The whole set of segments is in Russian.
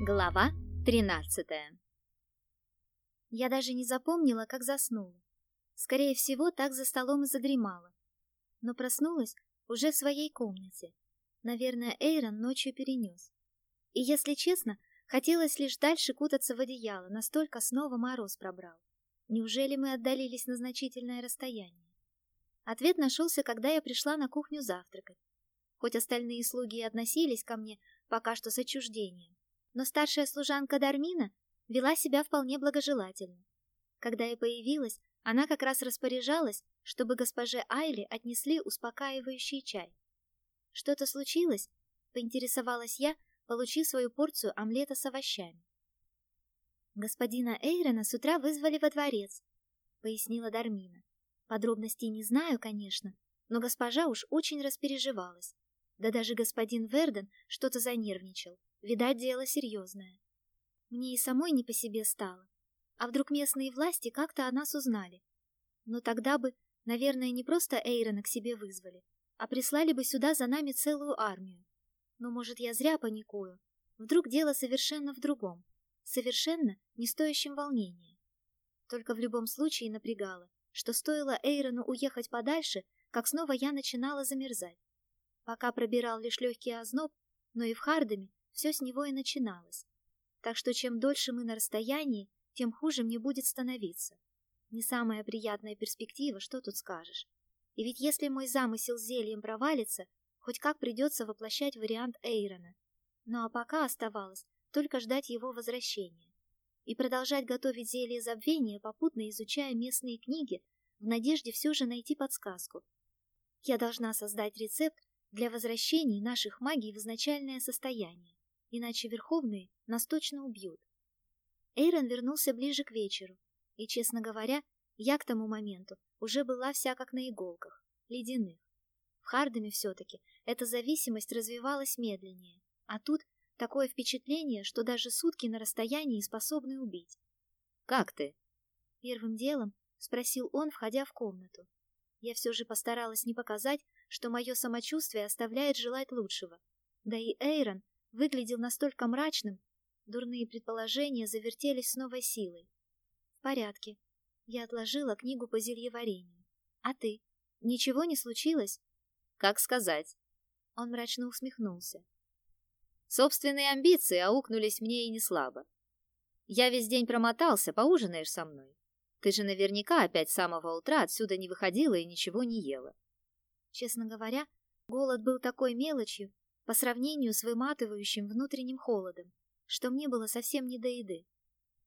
Глава 13 Я даже не запомнила, как заснула. Скорее всего, так за столом и задремала. Но проснулась уже в своей комнате. Наверное, Эйрон ночью перенес. И, если честно, хотелось лишь дальше кутаться в одеяло, настолько снова мороз пробрал. Неужели мы отдалились на значительное расстояние? Ответ нашелся, когда я пришла на кухню завтракать. Хоть остальные слуги и относились ко мне пока что с отчуждением, но старшая служанка Дармина вела себя вполне благожелательно. Когда я появилась, она как раз распоряжалась, чтобы госпоже Айли отнесли успокаивающий чай. «Что-то случилось?» — поинтересовалась я, получив свою порцию омлета с овощами. «Господина Эйрона с утра вызвали во дворец», — пояснила Дармина. Подробностей не знаю, конечно, но госпожа уж очень распереживалась. Да даже господин Верден что-то занервничал. Видать, дело серьезное. Мне и самой не по себе стало. А вдруг местные власти как-то о нас узнали? Но тогда бы, наверное, не просто Эйрона к себе вызвали, а прислали бы сюда за нами целую армию. Но, может, я зря паникую. Вдруг дело совершенно в другом. Совершенно не стоящем волнения. Только в любом случае напрягало, что стоило Эйрону уехать подальше, как снова я начинала замерзать. Пока пробирал лишь легкий озноб, но и в Хардаме все с него и начиналось. Так что чем дольше мы на расстоянии, тем хуже мне будет становиться. Не самая приятная перспектива, что тут скажешь. И ведь если мой замысел с зельем провалится, хоть как придется воплощать вариант Эйрона. Ну а пока оставалось только ждать его возвращения. И продолжать готовить зелье забвения, попутно изучая местные книги, в надежде все же найти подсказку. Я должна создать рецепт, для возвращения наших магий в изначальное состояние, иначе Верховные нас точно убьют. Эйрон вернулся ближе к вечеру, и, честно говоря, я к тому моменту уже была вся как на иголках, ледяных. В Хардаме все-таки эта зависимость развивалась медленнее, а тут такое впечатление, что даже сутки на расстоянии способны убить. «Как ты?» Первым делом спросил он, входя в комнату. Я все же постаралась не показать, что мое самочувствие оставляет желать лучшего. Да и Эйрон выглядел настолько мрачным, дурные предположения завертелись с новой силой. В порядке. Я отложила книгу по зельеварению. А ты? Ничего не случилось? Как сказать? Он мрачно усмехнулся. Собственные амбиции аукнулись мне и не слабо. Я весь день промотался, поужинаешь со мной. Ты же наверняка опять с самого утра отсюда не выходила и ничего не ела. Честно говоря, голод был такой мелочью по сравнению с выматывающим внутренним холодом, что мне было совсем не до еды.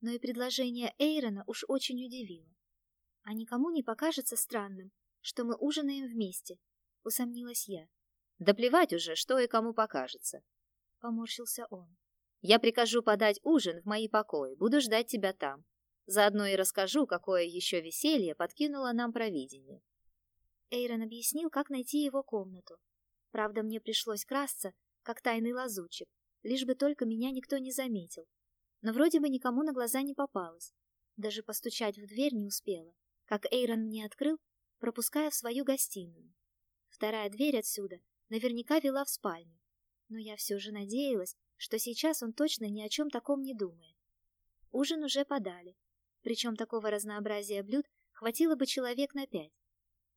Но и предложение Эйрона уж очень удивило. А никому не покажется странным, что мы ужинаем вместе, усомнилась я. Да плевать уже, что и кому покажется. Поморщился он. Я прикажу подать ужин в мои покои, буду ждать тебя там. Заодно и расскажу, какое еще веселье подкинуло нам провидение. Эйрон объяснил, как найти его комнату. Правда, мне пришлось красться, как тайный лазучик, лишь бы только меня никто не заметил. Но вроде бы никому на глаза не попалось. Даже постучать в дверь не успела, как Эйрон мне открыл, пропуская в свою гостиную. Вторая дверь отсюда наверняка вела в спальню, но я все же надеялась, что сейчас он точно ни о чем таком не думает. Ужин уже подали, причем такого разнообразия блюд хватило бы человек на пять.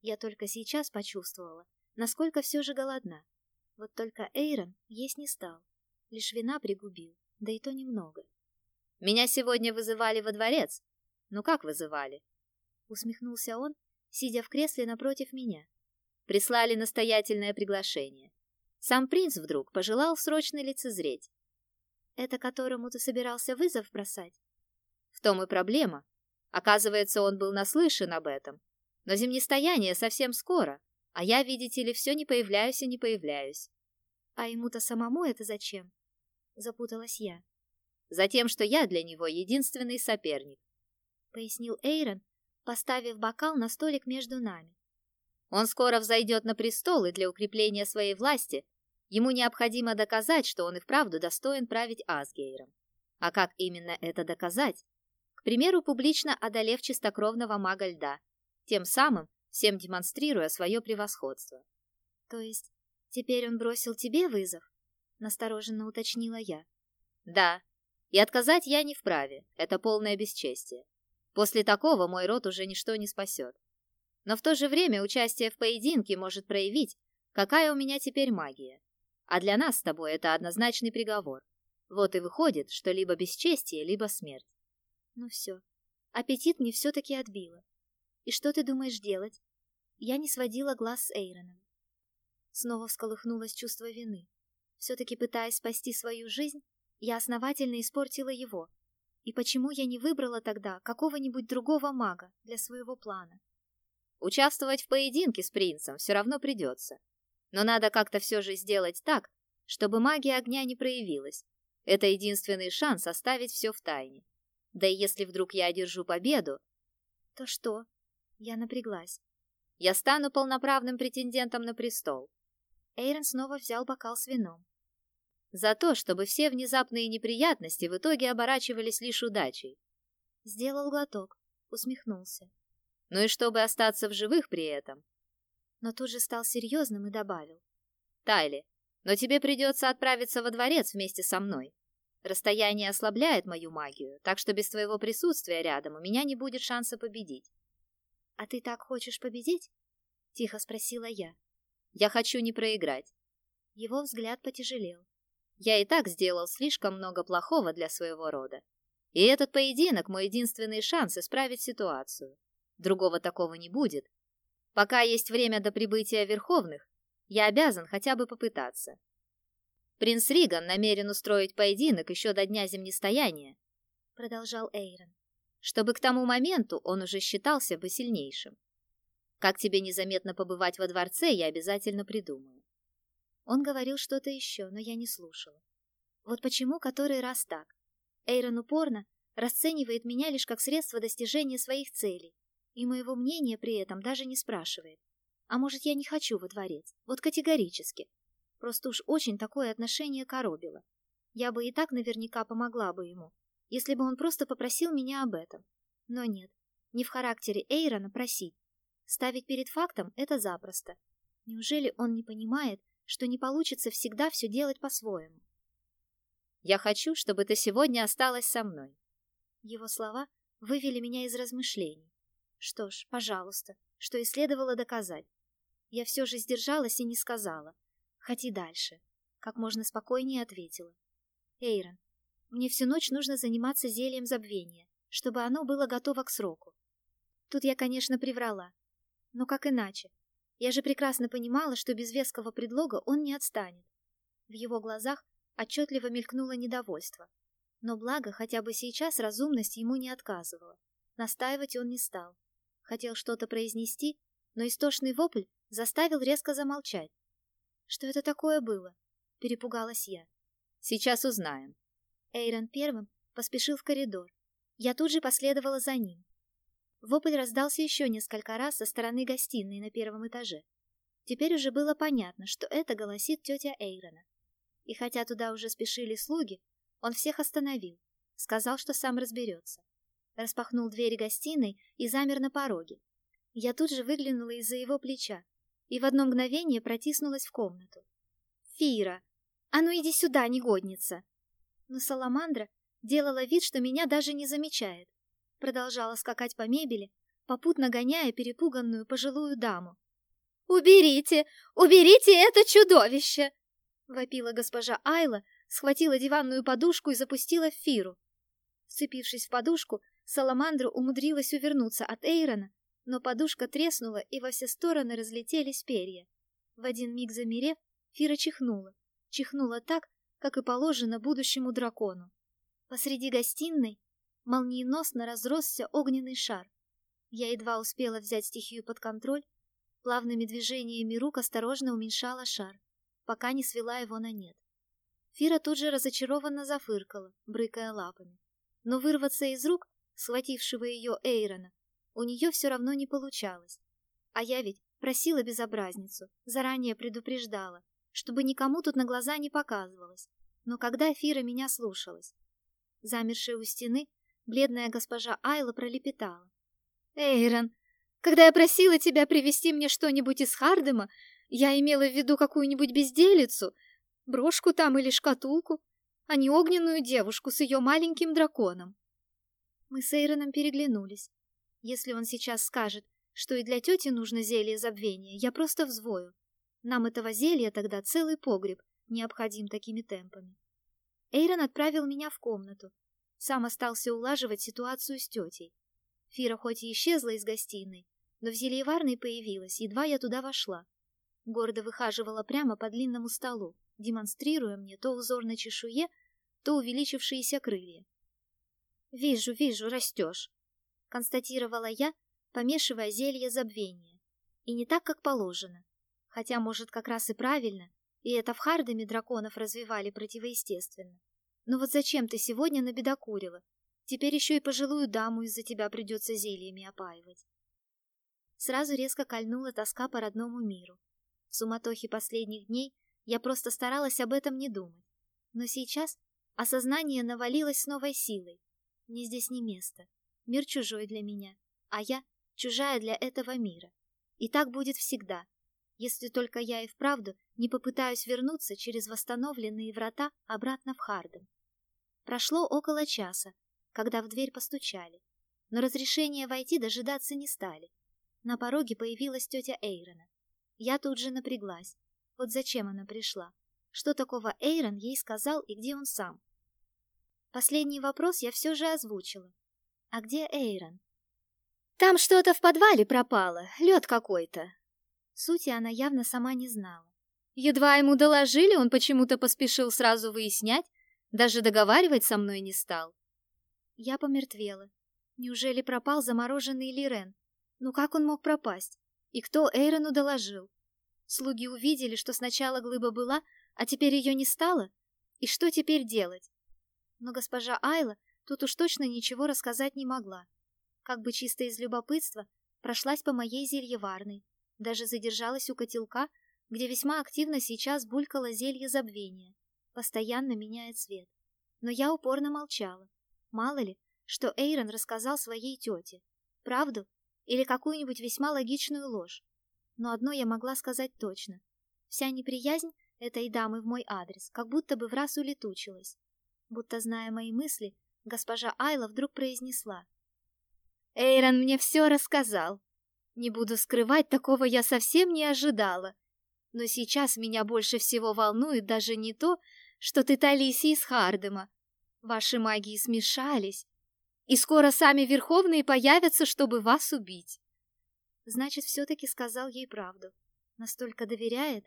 Я только сейчас почувствовала, насколько все же голодна. Вот только Эйрон есть не стал, лишь вина пригубил, да и то немного. «Меня сегодня вызывали во дворец. Ну как вызывали?» Усмехнулся он, сидя в кресле напротив меня. Прислали настоятельное приглашение. Сам принц вдруг пожелал срочно лицезреть. «Это которому ты собирался вызов бросать?» В том и проблема. Оказывается, он был наслышан об этом но зимнестояние совсем скоро, а я, видите ли, все не появляюсь и не появляюсь. А ему-то самому это зачем? Запуталась я. Затем, что я для него единственный соперник, пояснил Эйрон, поставив бокал на столик между нами. Он скоро взойдет на престол, и для укрепления своей власти ему необходимо доказать, что он и вправду достоин править Асгейром. А как именно это доказать? К примеру, публично одолев чистокровного мага льда, тем самым всем демонстрируя свое превосходство. То есть теперь он бросил тебе вызов? Настороженно уточнила я. Да, И отказать я не вправе, это полное бесчестие. После такого мой род уже ничто не спасет. Но в то же время участие в поединке может проявить, какая у меня теперь магия. А для нас с тобой это однозначный приговор. Вот и выходит, что либо бесчестие, либо смерть. Ну все, аппетит мне все-таки отбило. И что ты думаешь делать? Я не сводила глаз с Эйроном. Снова всколыхнулось чувство вины. Все-таки пытаясь спасти свою жизнь, я основательно испортила его. И почему я не выбрала тогда какого-нибудь другого мага для своего плана? Участвовать в поединке с принцем все равно придется. Но надо как-то все же сделать так, чтобы магия огня не проявилась. Это единственный шанс оставить все в тайне. Да и если вдруг я одержу победу... То что? Я напряглась. Я стану полноправным претендентом на престол. Эйрон снова взял бокал с вином. За то, чтобы все внезапные неприятности в итоге оборачивались лишь удачей. Сделал глоток, усмехнулся. Ну и чтобы остаться в живых при этом. Но тут же стал серьезным и добавил. Тайли, но тебе придется отправиться во дворец вместе со мной. Расстояние ослабляет мою магию, так что без твоего присутствия рядом у меня не будет шанса победить. «А ты так хочешь победить?» — тихо спросила я. «Я хочу не проиграть». Его взгляд потяжелел. «Я и так сделал слишком много плохого для своего рода. И этот поединок — мой единственный шанс исправить ситуацию. Другого такого не будет. Пока есть время до прибытия Верховных, я обязан хотя бы попытаться. Принц Риган намерен устроить поединок еще до дня землестояния, продолжал Эйрон, чтобы к тому моменту он уже считался бы сильнейшим. Как тебе незаметно побывать во дворце, я обязательно придумаю. Он говорил что-то еще, но я не слушала. Вот почему который раз так. Эйрон упорно расценивает меня лишь как средство достижения своих целей, и моего мнения при этом даже не спрашивает. А может, я не хочу во дворец? Вот категорически. Просто уж очень такое отношение коробило. Я бы и так наверняка помогла бы ему, если бы он просто попросил меня об этом. Но нет, не в характере Эйрона просить. Ставить перед фактом — это запросто. Неужели он не понимает, что не получится всегда все делать по-своему? «Я хочу, чтобы ты сегодня осталась со мной». Его слова вывели меня из размышлений. Что ж, пожалуйста, что и следовало доказать. Я все же сдержалась и не сказала. Хоти дальше. Как можно спокойнее ответила. Эйрон, мне всю ночь нужно заниматься зельем забвения, чтобы оно было готово к сроку. Тут я, конечно, приврала. Но как иначе? Я же прекрасно понимала, что без веского предлога он не отстанет. В его глазах отчетливо мелькнуло недовольство. Но благо, хотя бы сейчас разумность ему не отказывала. Настаивать он не стал. Хотел что-то произнести, но истошный вопль заставил резко замолчать. Что это такое было? Перепугалась я. Сейчас узнаем. Эйрон первым поспешил в коридор. Я тут же последовала за ним. Вопль раздался еще несколько раз со стороны гостиной на первом этаже. Теперь уже было понятно, что это голосит тетя Эйрона. И хотя туда уже спешили слуги, он всех остановил, сказал, что сам разберется распахнул двери гостиной и замер на пороге. Я тут же выглянула из-за его плеча и в одно мгновение протиснулась в комнату. «Фира! А ну иди сюда, негодница!» Но Саламандра делала вид, что меня даже не замечает. Продолжала скакать по мебели, попутно гоняя перепуганную пожилую даму. «Уберите! Уберите это чудовище!» Вопила госпожа Айла, схватила диванную подушку и запустила в Фиру. Вцепившись в подушку, Саламандра умудрилась увернуться от Эйрона, но подушка треснула, и во все стороны разлетелись перья. В один миг замерев, Фира чихнула. Чихнула так, как и положено будущему дракону. Посреди гостиной молниеносно разросся огненный шар. Я едва успела взять стихию под контроль, плавными движениями рук осторожно уменьшала шар, пока не свела его на нет. Фира тут же разочарованно зафыркала, брыкая лапами. Но вырваться из рук схватившего ее Эйрона, у нее все равно не получалось. А я ведь просила безобразницу, заранее предупреждала, чтобы никому тут на глаза не показывалось. Но когда Фира меня слушалась? Замершая у стены, бледная госпожа Айла пролепетала. «Эйрон, когда я просила тебя привезти мне что-нибудь из Я имела в виду какую-нибудь безделицу, брошку там или шкатулку, а не огненную девушку с ее маленьким драконом. Мы с Эйроном переглянулись. Если он сейчас скажет, что и для тети нужно зелье забвения, я просто взвою. Нам этого зелья тогда целый погреб необходим такими темпами. Эйрон отправил меня в комнату. Сам остался улаживать ситуацию с тетей. Фира хоть и исчезла из гостиной, но в зельеварной появилась, едва я туда вошла. Гордо выхаживала прямо по длинному столу, демонстрируя мне то узор на чешуе, то увеличившиеся крылья. «Вижу, вижу, растешь», — констатировала я, помешивая зелье забвения. И не так, как положено. Хотя, может, как раз и правильно, и это в Хардаме драконов развивали противоестественно. Но вот зачем ты сегодня набедокурила? Теперь еще и пожилую даму из-за тебя придется зельями опаивать. Сразу резко кольнула тоска по родному миру. В суматохе последних дней я просто старалась об этом не думать. Но сейчас осознание навалилось с новой силой. Мне здесь не место. Мир чужой для меня, а я чужая для этого мира. И так будет всегда, если только я и вправду не попытаюсь вернуться через восстановленные врата обратно в Харден. Прошло около часа, когда в дверь постучали, но разрешения войти дожидаться не стали. На пороге появилась тетя Эйрона. Я тут же напряглась. Вот зачем она пришла? Что такого Эйрон ей сказал и где он сам? Последний вопрос я все же озвучила. А где Эйрон? Там что-то в подвале пропало, лед какой-то. Сути она явно сама не знала. Едва ему доложили, он почему-то поспешил сразу выяснять, даже договаривать со мной не стал. Я помертвела. Неужели пропал замороженный Лирен? Ну как он мог пропасть? И кто Эйрону доложил? Слуги увидели, что сначала глыба была, а теперь ее не стало? И что теперь делать? Но госпожа Айла тут уж точно ничего рассказать не могла. Как бы чисто из любопытства, прошлась по моей зельеварной, даже задержалась у котелка, где весьма активно сейчас булькало зелье забвения, постоянно меняя цвет. Но я упорно молчала. Мало ли, что Эйрон рассказал своей тете. Правду или какую-нибудь весьма логичную ложь. Но одно я могла сказать точно. Вся неприязнь этой дамы в мой адрес как будто бы в раз улетучилась. Будто, зная мои мысли, госпожа Айла вдруг произнесла. «Эйрон мне все рассказал. Не буду скрывать, такого я совсем не ожидала. Но сейчас меня больше всего волнует даже не то, что ты Талиси из Хардема. Ваши магии смешались, и скоро сами Верховные появятся, чтобы вас убить. Значит, все-таки сказал ей правду. Настолько доверяет.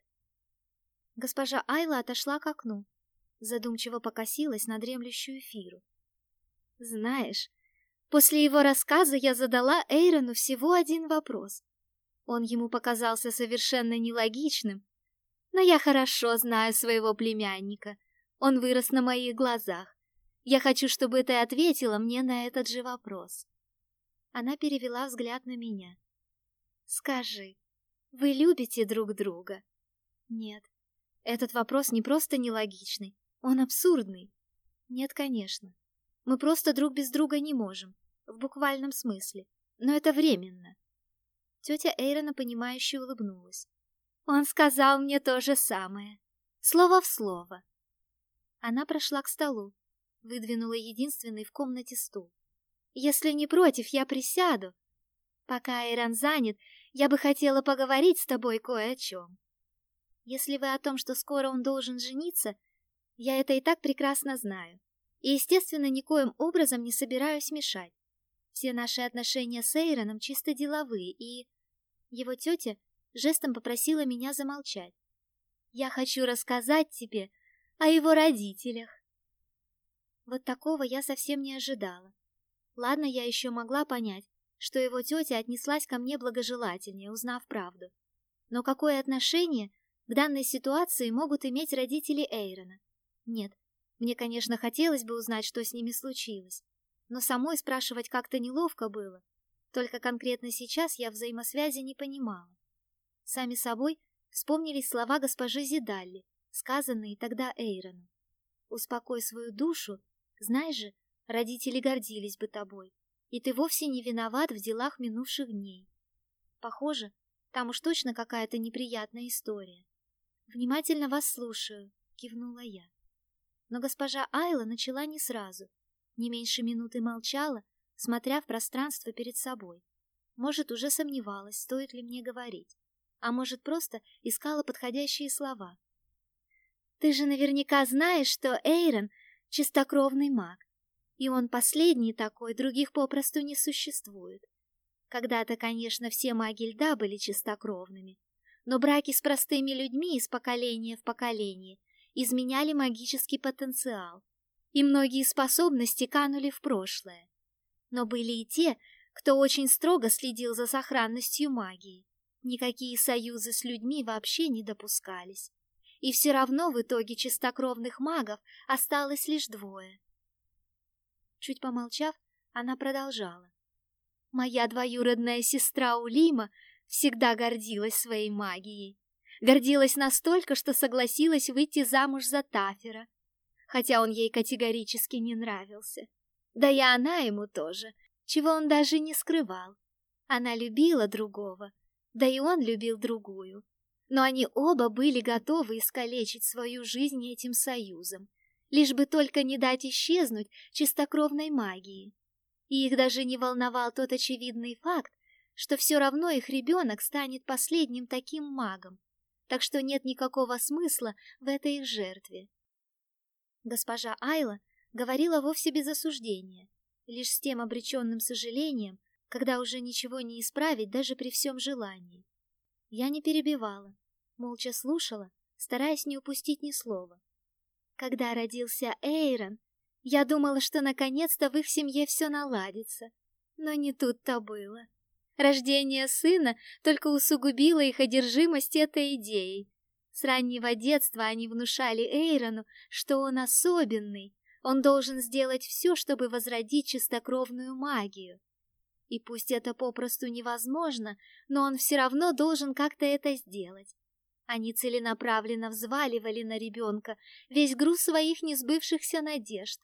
Госпожа Айла отошла к окну, задумчиво покосилась на дремлющую Фиру. Знаешь, после его рассказа я задала Эйрону всего один вопрос. Он ему показался совершенно нелогичным, но я хорошо знаю своего племянника. Он вырос на моих глазах. Я хочу, чтобы ты ответила мне на этот же вопрос. Она перевела взгляд на меня. Скажи, вы любите друг друга? Нет. Этот вопрос не просто нелогичный, он абсурдный. Нет, конечно. Мы просто друг без друга не можем, в буквальном смысле. Но это временно. Тетя Эйрона, понимающе улыбнулась. Он сказал мне то же самое. Слово в слово. Она прошла к столу, выдвинула единственный в комнате стул. «Если не против, я присяду. Пока Эйрон занят, я бы хотела поговорить с тобой кое о чем. Если вы о том, что скоро он должен жениться, я это и так прекрасно знаю. И, естественно, никоим образом не собираюсь мешать. Все наши отношения с Эйроном чисто деловые, и... Его тетя жестом попросила меня замолчать. Я хочу рассказать тебе о его родителях. Вот такого я совсем не ожидала. Ладно, я еще могла понять, что его тетя отнеслась ко мне благожелательнее, узнав правду. Но какое отношение к данной ситуации могут иметь родители Эйрона? Нет, мне, конечно, хотелось бы узнать, что с ними случилось, но самой спрашивать как-то неловко было. Только конкретно сейчас я взаимосвязи не понимала. Сами собой вспомнились слова госпожи Зидалли, сказанные тогда Эйрону. «Успокой свою душу знаешь же, родители гордились бы тобой, и ты вовсе не виноват в делах минувших дней. Похоже, там уж точно какая-то неприятная история. Внимательно вас слушаю, кивнула я. Но госпожа Айла начала не сразу. Не меньше минуты молчала, смотря в пространство перед собой. Может, уже сомневалась, стоит ли мне говорить. А может, просто искала подходящие слова. «Ты же наверняка знаешь, что Эйрон — чистокровный маг. И он последний такой, других попросту не существует. Когда-то, конечно, все маги льда были чистокровными, но браки с простыми людьми из поколения в поколение изменяли магический потенциал, и многие способности канули в прошлое. Но были и те, кто очень строго следил за сохранностью магии. Никакие союзы с людьми вообще не допускались. И все равно в итоге чистокровных магов осталось лишь двое. Чуть помолчав, она продолжала. Моя двоюродная сестра Улима всегда гордилась своей магией. Гордилась настолько, что согласилась выйти замуж за Тафера, хотя он ей категорически не нравился. Да и она ему тоже, чего он даже не скрывал. Она любила другого, да и он любил другую. Но они оба были готовы искалечить свою жизнь этим союзом лишь бы только не дать исчезнуть чистокровной магии. И их даже не волновал тот очевидный факт, что все равно их ребенок станет последним таким магом, так что нет никакого смысла в этой их жертве. Госпожа Айла говорила вовсе без осуждения, лишь с тем обреченным сожалением, когда уже ничего не исправить даже при всем желании. Я не перебивала, молча слушала, стараясь не упустить ни слова. Когда родился Эйрон, я думала, что наконец-то в их семье все наладится. Но не тут-то было. Рождение сына только усугубило их одержимость этой идеей. С раннего детства они внушали Эйрону, что он особенный, он должен сделать все, чтобы возродить чистокровную магию. И пусть это попросту невозможно, но он все равно должен как-то это сделать. Они целенаправленно взваливали на ребенка весь груз своих несбывшихся надежд,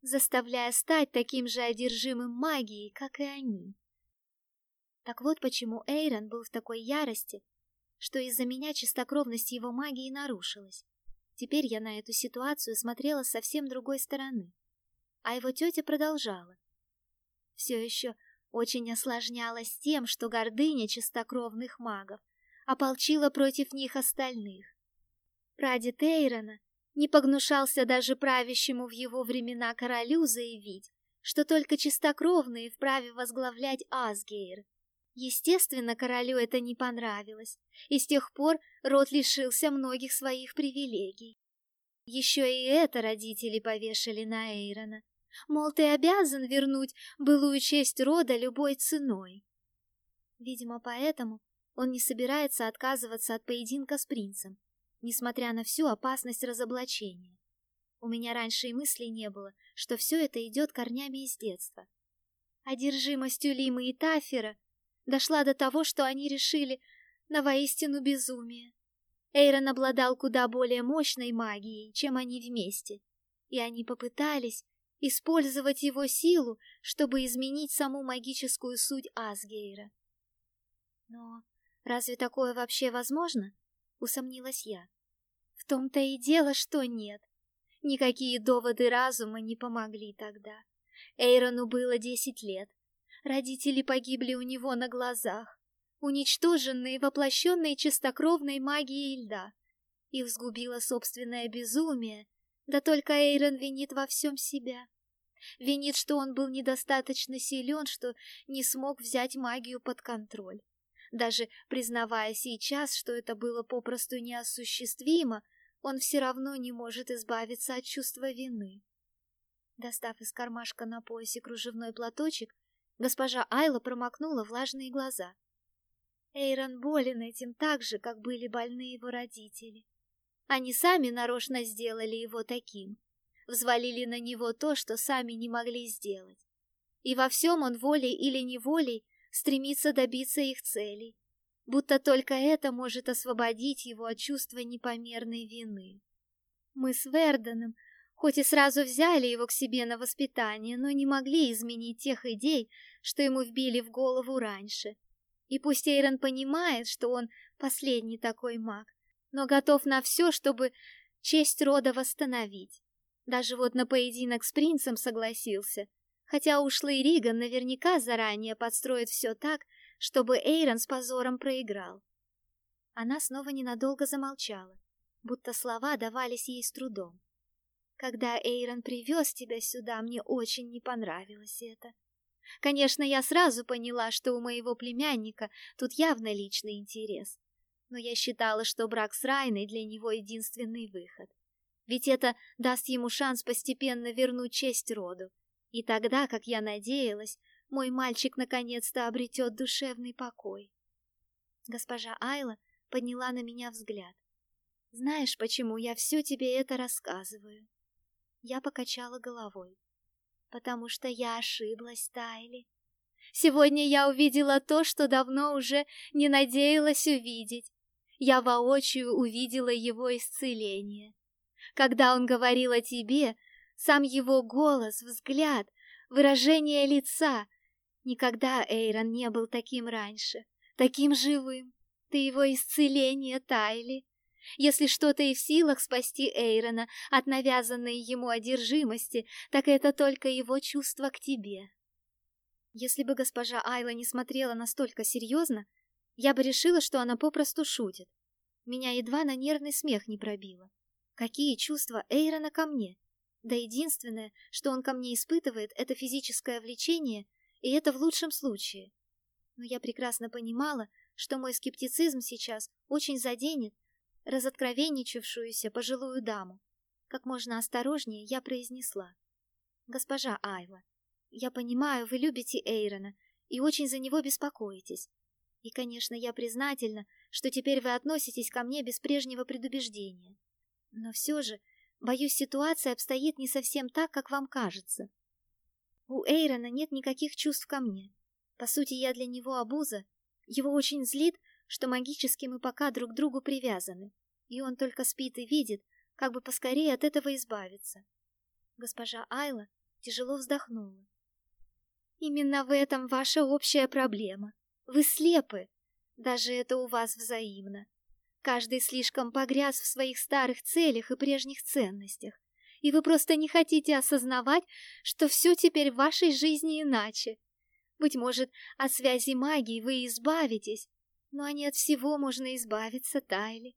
заставляя стать таким же одержимым магией, как и они. Так вот почему Эйрон был в такой ярости, что из-за меня чистокровность его магии нарушилась. Теперь я на эту ситуацию смотрела с совсем другой стороны. А его тетя продолжала. Все еще очень осложнялось тем, что гордыня чистокровных магов ополчила против них остальных. Прадед Эйрона не погнушался даже правящему в его времена королю заявить, что только чистокровные вправе возглавлять Асгейр. Естественно, королю это не понравилось, и с тех пор род лишился многих своих привилегий. Еще и это родители повешали на Эйрона. Мол, ты обязан вернуть былую честь рода любой ценой. Видимо, поэтому он не собирается отказываться от поединка с принцем, несмотря на всю опасность разоблачения. У меня раньше и мысли не было, что все это идет корнями из детства. Одержимость Улимы и Тафера дошла до того, что они решили на воистину безумие. Эйрон обладал куда более мощной магией, чем они вместе, и они попытались использовать его силу, чтобы изменить саму магическую суть Асгейра. Но Разве такое вообще возможно? Усомнилась я. В том-то и дело, что нет. Никакие доводы разума не помогли тогда. Эйрону было десять лет. Родители погибли у него на глазах, уничтоженные воплощенной чистокровной магией льда. Их взгубило собственное безумие, да только Эйрон винит во всем себя. Винит, что он был недостаточно силен, что не смог взять магию под контроль. Даже признавая сейчас, что это было попросту неосуществимо, он все равно не может избавиться от чувства вины. Достав из кармашка на поясе кружевной платочек, госпожа Айла промокнула влажные глаза. Эйрон болен этим так же, как были больны его родители. Они сами нарочно сделали его таким, взвалили на него то, что сами не могли сделать. И во всем он волей или неволей стремится добиться их целей, будто только это может освободить его от чувства непомерной вины. Мы с Верденом хоть и сразу взяли его к себе на воспитание, но не могли изменить тех идей, что ему вбили в голову раньше. И пусть Эйрон понимает, что он последний такой маг, но готов на все, чтобы честь рода восстановить. Даже вот на поединок с принцем согласился, хотя ушлый Риган наверняка заранее подстроит все так, чтобы Эйрон с позором проиграл. Она снова ненадолго замолчала, будто слова давались ей с трудом. Когда Эйрон привез тебя сюда, мне очень не понравилось это. Конечно, я сразу поняла, что у моего племянника тут явно личный интерес. Но я считала, что брак с Райной для него единственный выход. Ведь это даст ему шанс постепенно вернуть честь роду. И тогда, как я надеялась, мой мальчик наконец-то обретет душевный покой. Госпожа Айла подняла на меня взгляд. «Знаешь, почему я все тебе это рассказываю?» Я покачала головой. Потому что я ошиблась, Тайли. Сегодня я увидела то, что давно уже не надеялась увидеть. Я воочию увидела его исцеление. Когда он говорил о тебе, сам его голос, взгляд, выражение лица. Никогда Эйрон не был таким раньше, таким живым. Ты его исцеление, Тайли. Если что-то и в силах спасти Эйрона от навязанной ему одержимости, так это только его чувство к тебе. Если бы госпожа Айла не смотрела настолько серьезно, я бы решила, что она попросту шутит. Меня едва на нервный смех не пробило. Какие чувства Эйрона ко мне? Да единственное, что он ко мне испытывает, это физическое влечение, и это в лучшем случае. Но я прекрасно понимала, что мой скептицизм сейчас очень заденет разоткровенничавшуюся пожилую даму. Как можно осторожнее я произнесла. «Госпожа Айва, я понимаю, вы любите Эйрона и очень за него беспокоитесь. И, конечно, я признательна, что теперь вы относитесь ко мне без прежнего предубеждения. Но все же, боюсь, ситуация обстоит не совсем так, как вам кажется. У Эйрона нет никаких чувств ко мне. По сути, я для него обуза. Его очень злит, что магически мы пока друг к другу привязаны, и он только спит и видит, как бы поскорее от этого избавиться. Госпожа Айла тяжело вздохнула. Именно в этом ваша общая проблема. Вы слепы. Даже это у вас взаимно. Каждый слишком погряз в своих старых целях и прежних ценностях, и вы просто не хотите осознавать, что все теперь в вашей жизни иначе. Быть может, от связи магии вы избавитесь, но не от всего можно избавиться, Тайли.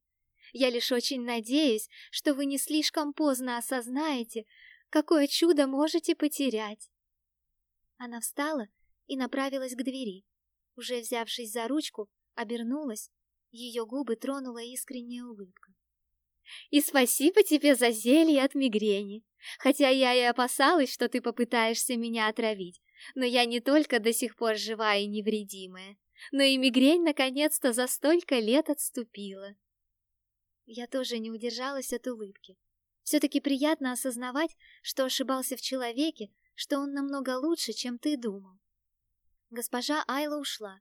Я лишь очень надеюсь, что вы не слишком поздно осознаете, какое чудо можете потерять. Она встала и направилась к двери. Уже взявшись за ручку, обернулась, ее губы тронула искренняя улыбка. «И спасибо тебе за зелье от мигрени, хотя я и опасалась, что ты попытаешься меня отравить, но я не только до сих пор живая и невредимая, но и мигрень наконец-то за столько лет отступила. Я тоже не удержалась от улыбки. Все-таки приятно осознавать, что ошибался в человеке, что он намного лучше, чем ты думал. Госпожа Айла ушла,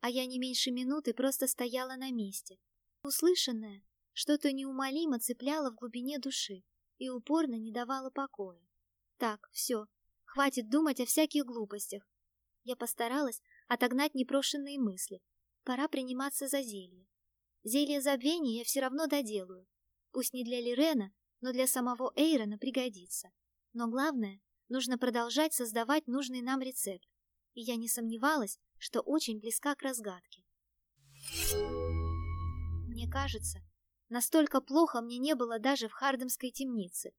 а я не меньше минуты просто стояла на месте. Услышанное что-то неумолимо цепляло в глубине души и упорно не давало покоя. Так, все, хватит думать о всяких глупостях. Я постаралась отогнать непрошенные мысли. Пора приниматься за зелье. Зелье забвения я все равно доделаю. Пусть не для Лирена, но для самого Эйрона пригодится. Но главное, нужно продолжать создавать нужный нам рецепт. И я не сомневалась, что очень близка к разгадке. Мне кажется, настолько плохо мне не было даже в Хардемской темнице.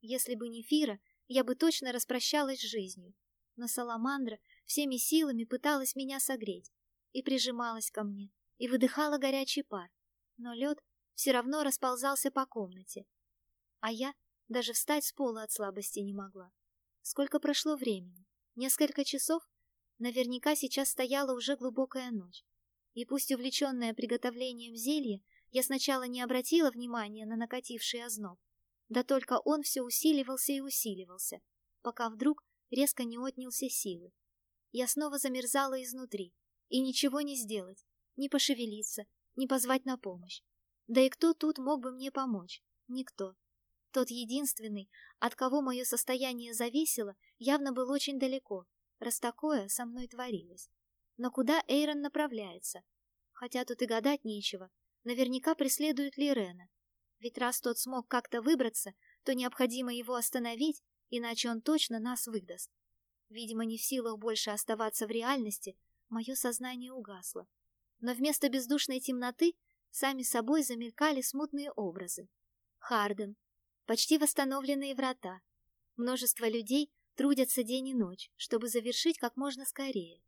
Если бы не Фира, я бы точно распрощалась с жизнью. Но Саламандра всеми силами пыталась меня согреть и прижималась ко мне, и выдыхала горячий пар, но лед все равно расползался по комнате. А я даже встать с пола от слабости не могла. Сколько прошло времени? Несколько часов? Наверняка сейчас стояла уже глубокая ночь. И пусть увлеченная приготовлением зелья, я сначала не обратила внимания на накативший озноб, да только он все усиливался и усиливался, пока вдруг резко не отнялся силы. Я снова замерзала изнутри, и ничего не сделать, не пошевелиться, не позвать на помощь. Да и кто тут мог бы мне помочь? Никто. Тот единственный, от кого мое состояние зависело, явно был очень далеко, раз такое со мной творилось. Но куда Эйрон направляется? Хотя тут и гадать нечего, наверняка преследует Лирена. Ведь раз тот смог как-то выбраться, то необходимо его остановить, иначе он точно нас выдаст. Видимо, не в силах больше оставаться в реальности, мое сознание угасло. Но вместо бездушной темноты сами собой замелькали смутные образы. Харден, почти восстановленные врата. Множество людей трудятся день и ночь, чтобы завершить как можно скорее.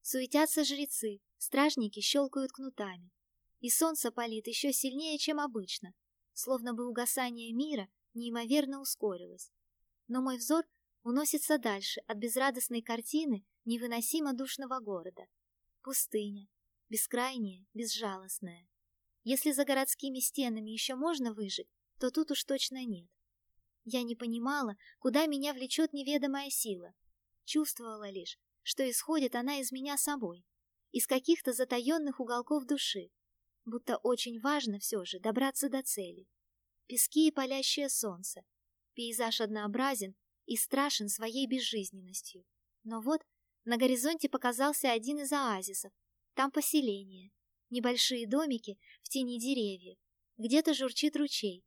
Суетятся жрецы, стражники щелкают кнутами. И солнце палит еще сильнее, чем обычно, словно бы угасание мира неимоверно ускорилось. Но мой взор уносится дальше от безрадостной картины невыносимо душного города. Пустыня, бескрайняя, безжалостная. Если за городскими стенами еще можно выжить, то тут уж точно нет. Я не понимала, куда меня влечет неведомая сила. Чувствовала лишь, что исходит она из меня самой, из каких-то затаенных уголков души, будто очень важно все же добраться до цели. Пески и палящее солнце. Пейзаж однообразен и страшен своей безжизненностью. Но вот на горизонте показался один из оазисов. Там поселение. Небольшие домики в тени деревьев. Где-то журчит ручей.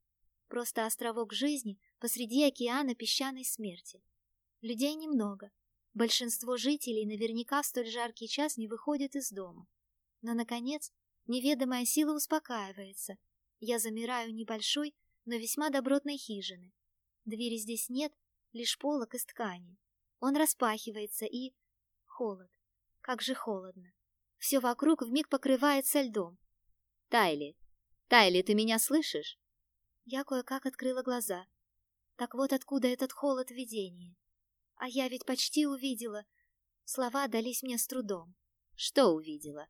Просто островок жизни посреди океана песчаной смерти. Людей немного. Большинство жителей наверняка в столь жаркий час не выходит из дома. Но, наконец, неведомая сила успокаивается. Я замираю небольшой, но весьма добротной хижины. Двери здесь нет, лишь полок из ткани. Он распахивается и... Холод. Как же холодно. Все вокруг вмиг покрывается льдом. Тайли, Тайли, ты меня слышишь? Я кое-как открыла глаза. Так вот откуда этот холод видения. А я ведь почти увидела. Слова дались мне с трудом. Что увидела?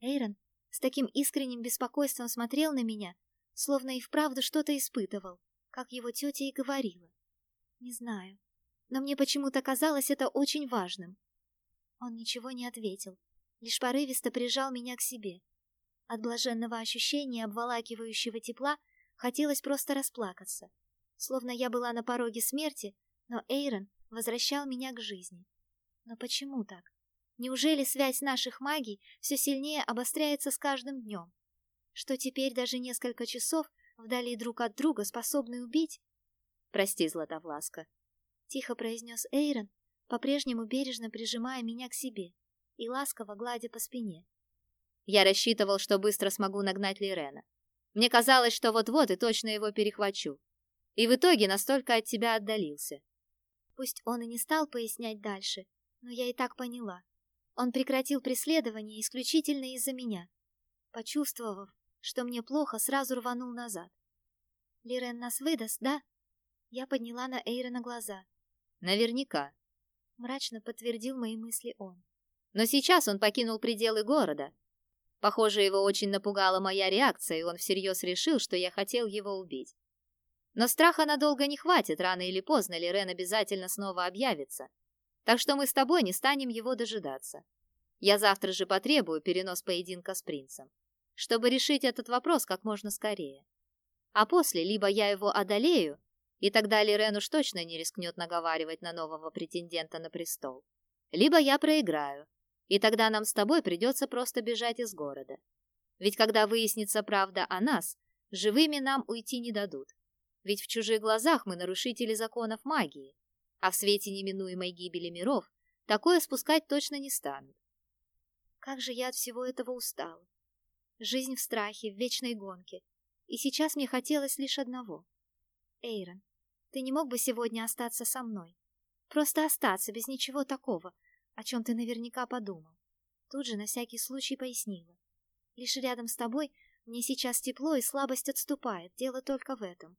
Эйрон с таким искренним беспокойством смотрел на меня, словно и вправду что-то испытывал, как его тетя и говорила. Не знаю, но мне почему-то казалось это очень важным. Он ничего не ответил, лишь порывисто прижал меня к себе. От блаженного ощущения обволакивающего тепла хотелось просто расплакаться, словно я была на пороге смерти, но Эйрон возвращал меня к жизни. Но почему так? Неужели связь наших магий все сильнее обостряется с каждым днем? Что теперь даже несколько часов вдали друг от друга способны убить? Прости, Златовласка, тихо произнес Эйрон, по-прежнему бережно прижимая меня к себе и ласково гладя по спине. Я рассчитывал, что быстро смогу нагнать Лирена. Мне казалось, что вот-вот и точно его перехвачу. И в итоге настолько от тебя отдалился. Пусть он и не стал пояснять дальше, но я и так поняла. Он прекратил преследование исключительно из-за меня. Почувствовав, что мне плохо, сразу рванул назад. «Лирен нас выдаст, да?» Я подняла на Эйрона глаза. «Наверняка», — мрачно подтвердил мои мысли он. «Но сейчас он покинул пределы города. Похоже, его очень напугала моя реакция, и он всерьез решил, что я хотел его убить. Но страха надолго не хватит, рано или поздно Лирен обязательно снова объявится. Так что мы с тобой не станем его дожидаться. Я завтра же потребую перенос поединка с принцем, чтобы решить этот вопрос как можно скорее. А после либо я его одолею, и тогда Лирен уж точно не рискнет наговаривать на нового претендента на престол. Либо я проиграю, и тогда нам с тобой придется просто бежать из города. Ведь когда выяснится правда о нас, живыми нам уйти не дадут. Ведь в чужих глазах мы нарушители законов магии, а в свете неминуемой гибели миров такое спускать точно не станут. Как же я от всего этого устала. Жизнь в страхе, в вечной гонке. И сейчас мне хотелось лишь одного. Эйрон, ты не мог бы сегодня остаться со мной? Просто остаться, без ничего такого, о чем ты наверняка подумал. Тут же на всякий случай пояснила. Лишь рядом с тобой мне сейчас тепло и слабость отступает, дело только в этом.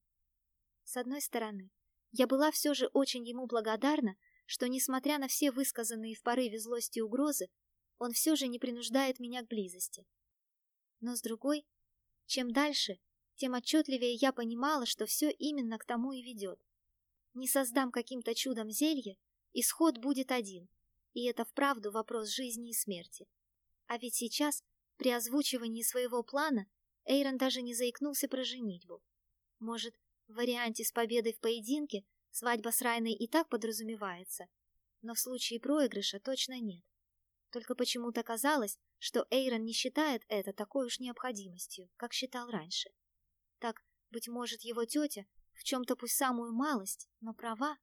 С одной стороны, я была все же очень ему благодарна, что, несмотря на все высказанные в порыве злости угрозы, он все же не принуждает меня к близости. Но с другой, чем дальше, тем отчетливее я понимала, что все именно к тому и ведет. Не создам каким-то чудом зелье, исход будет один, и это вправду вопрос жизни и смерти. А ведь сейчас, при озвучивании своего плана, Эйрон даже не заикнулся про женитьбу. Может, в варианте с победой в поединке свадьба с Райной и так подразумевается, но в случае проигрыша точно нет. Только почему-то казалось, что Эйрон не считает это такой уж необходимостью, как считал раньше. Так, быть может, его тетя в чем-то пусть самую малость, но права.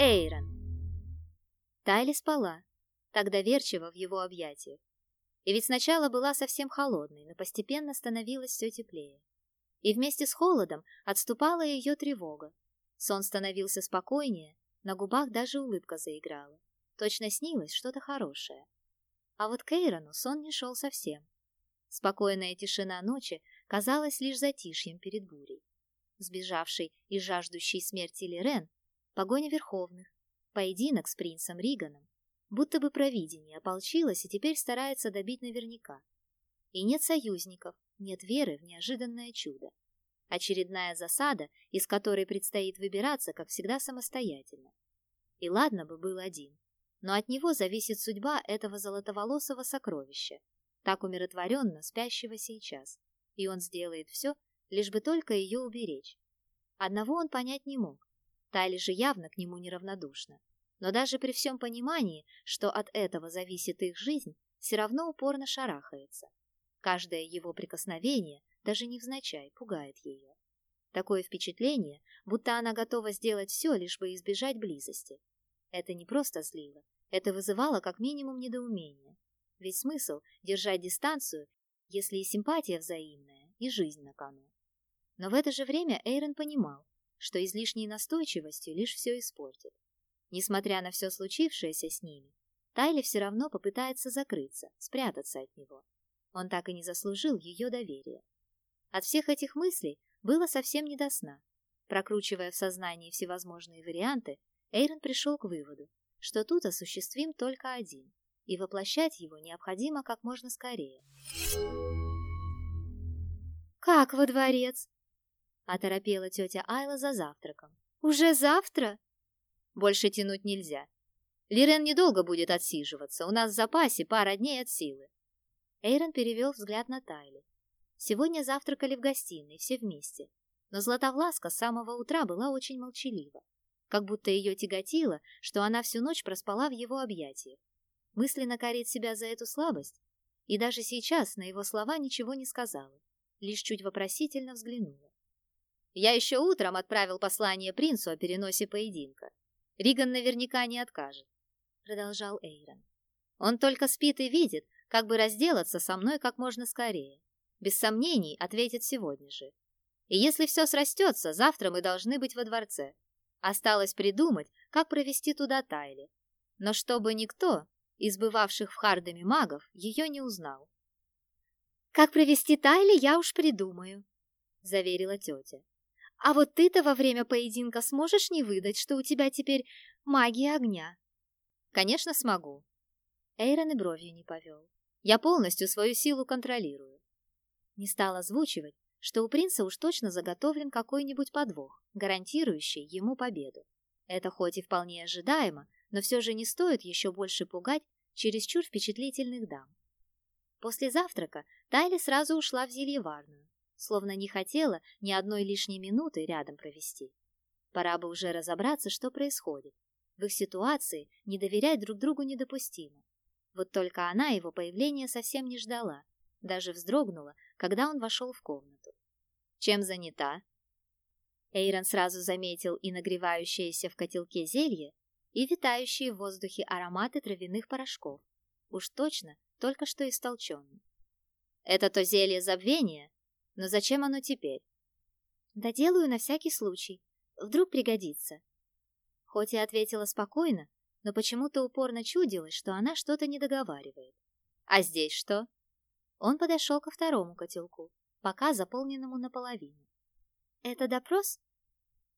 Эйрон. Тайли спала, так доверчиво в его объятиях. И ведь сначала была совсем холодной, но постепенно становилось все теплее. И вместе с холодом отступала ее тревога. Сон становился спокойнее, на губах даже улыбка заиграла. Точно снилось что-то хорошее. А вот Кейрону сон не шел совсем. Спокойная тишина ночи казалась лишь затишьем перед бурей. Сбежавший и жаждущий смерти Лирен, погоня Верховных, поединок с принцем Риганом, будто бы провидение ополчилось и теперь старается добить наверняка. И нет союзников, нет веры в неожиданное чудо. Очередная засада, из которой предстоит выбираться, как всегда, самостоятельно. И ладно бы был один, но от него зависит судьба этого золотоволосого сокровища, так умиротворенно спящего сейчас, и он сделает все, лишь бы только ее уберечь. Одного он понять не мог, Тайли же явно к нему неравнодушна. Но даже при всем понимании, что от этого зависит их жизнь, все равно упорно шарахается. Каждое его прикосновение, даже невзначай, пугает ее. Такое впечатление, будто она готова сделать все, лишь бы избежать близости. Это не просто злило, это вызывало как минимум недоумение. Ведь смысл держать дистанцию, если и симпатия взаимная, и жизнь на кону. Но в это же время Эйрон понимал, что излишней настойчивостью лишь все испортит. Несмотря на все случившееся с ними, Тайли все равно попытается закрыться, спрятаться от него. Он так и не заслужил ее доверия. От всех этих мыслей было совсем не до сна. Прокручивая в сознании всевозможные варианты, Эйрон пришел к выводу, что тут осуществим только один, и воплощать его необходимо как можно скорее. «Как во дворец?» — оторопела тетя Айла за завтраком. «Уже завтра?» «Больше тянуть нельзя. Лирен недолго будет отсиживаться, у нас в запасе пара дней от силы». Эйрон перевел взгляд на Тайли. Сегодня завтракали в гостиной, все вместе. Но Златовласка с самого утра была очень молчалива как будто ее тяготило, что она всю ночь проспала в его объятиях. Мысленно корит себя за эту слабость, и даже сейчас на его слова ничего не сказала, лишь чуть вопросительно взглянула. «Я еще утром отправил послание принцу о переносе поединка. Риган наверняка не откажет», — продолжал Эйрон. «Он только спит и видит, как бы разделаться со мной как можно скорее. Без сомнений ответит сегодня же. И если все срастется, завтра мы должны быть во дворце. Осталось придумать, как провести туда Тайли. Но чтобы никто из бывавших в Хардаме магов ее не узнал. «Как провести Тайли, я уж придумаю», — заверила тетя. «А вот ты-то во время поединка сможешь не выдать, что у тебя теперь магия огня?» «Конечно смогу». Эйрон и бровью не повел. «Я полностью свою силу контролирую». Не стал озвучивать, что у принца уж точно заготовлен какой-нибудь подвох, гарантирующий ему победу. Это хоть и вполне ожидаемо, но все же не стоит еще больше пугать чересчур впечатлительных дам. После завтрака Тайли сразу ушла в зельеварную, словно не хотела ни одной лишней минуты рядом провести. Пора бы уже разобраться, что происходит. В их ситуации не доверять друг другу недопустимо. Вот только она его появления совсем не ждала, даже вздрогнула, когда он вошел в комнату. «Чем занята?» Эйрон сразу заметил и нагревающееся в котелке зелье, и витающие в воздухе ароматы травяных порошков. Уж точно, только что истолченный. «Это то зелье забвения? Но зачем оно теперь?» «Доделаю на всякий случай. Вдруг пригодится». Хоть и ответила спокойно, но почему-то упорно чудилось, что она что-то не договаривает. «А здесь что?» Он подошел ко второму котелку, пока заполненному наполовину. «Это допрос?»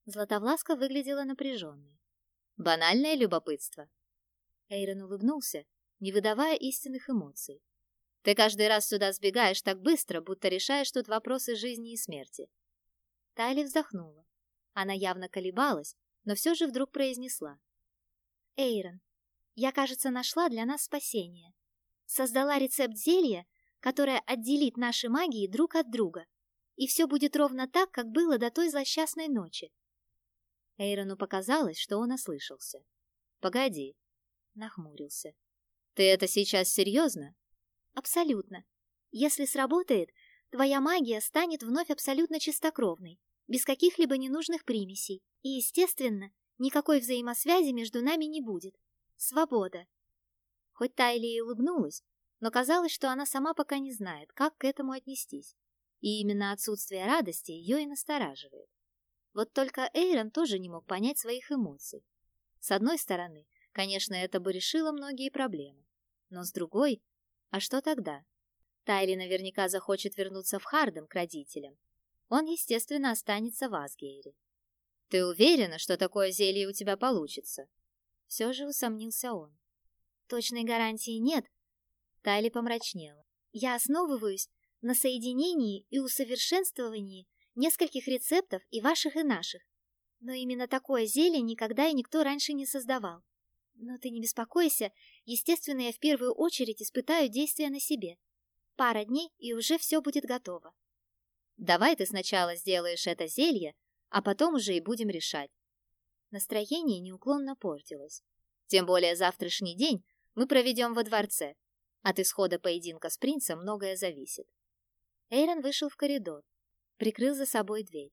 Златовласка выглядела напряженной. «Банальное любопытство». Эйрон улыбнулся, не выдавая истинных эмоций. «Ты каждый раз сюда сбегаешь так быстро, будто решаешь тут вопросы жизни и смерти». Тайли вздохнула. Она явно колебалась, но все же вдруг произнесла. «Эйрон, я, кажется, нашла для нас спасение. Создала рецепт зелья, которая отделит наши магии друг от друга, и все будет ровно так, как было до той злосчастной ночи. Эйрону показалось, что он ослышался. «Погоди», — нахмурился. «Ты это сейчас серьезно?» «Абсолютно. Если сработает, твоя магия станет вновь абсолютно чистокровной, без каких-либо ненужных примесей. И, естественно, никакой взаимосвязи между нами не будет. Свобода. Хоть Тайли и улыбнулась, но казалось, что она сама пока не знает, как к этому отнестись. И именно отсутствие радости ее и настораживает. Вот только Эйрон тоже не мог понять своих эмоций. С одной стороны, конечно, это бы решило многие проблемы. Но с другой, а что тогда? Тайли наверняка захочет вернуться в Хардем к родителям. Он, естественно, останется в Асгейре. «Ты уверена, что такое зелье у тебя получится?» Все же усомнился он. «Точной гарантии нет». Тайли помрачнела. «Я основываюсь на соединении и усовершенствовании нескольких рецептов и ваших, и наших. Но именно такое зелье никогда и никто раньше не создавал. Но ты не беспокойся, естественно, я в первую очередь испытаю действие на себе. Пара дней, и уже все будет готово. Давай ты сначала сделаешь это зелье, а потом уже и будем решать. Настроение неуклонно портилось. Тем более завтрашний день мы проведем во дворце. От исхода поединка с принцем многое зависит. Эйрон вышел в коридор, прикрыл за собой дверь.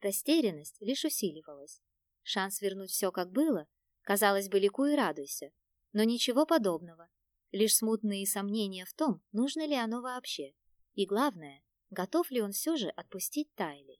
Растерянность лишь усиливалась. Шанс вернуть все как было, казалось бы, ликуй и радуйся. Но ничего подобного. Лишь смутные сомнения в том, нужно ли оно вообще. И главное, готов ли он все же отпустить Тайли.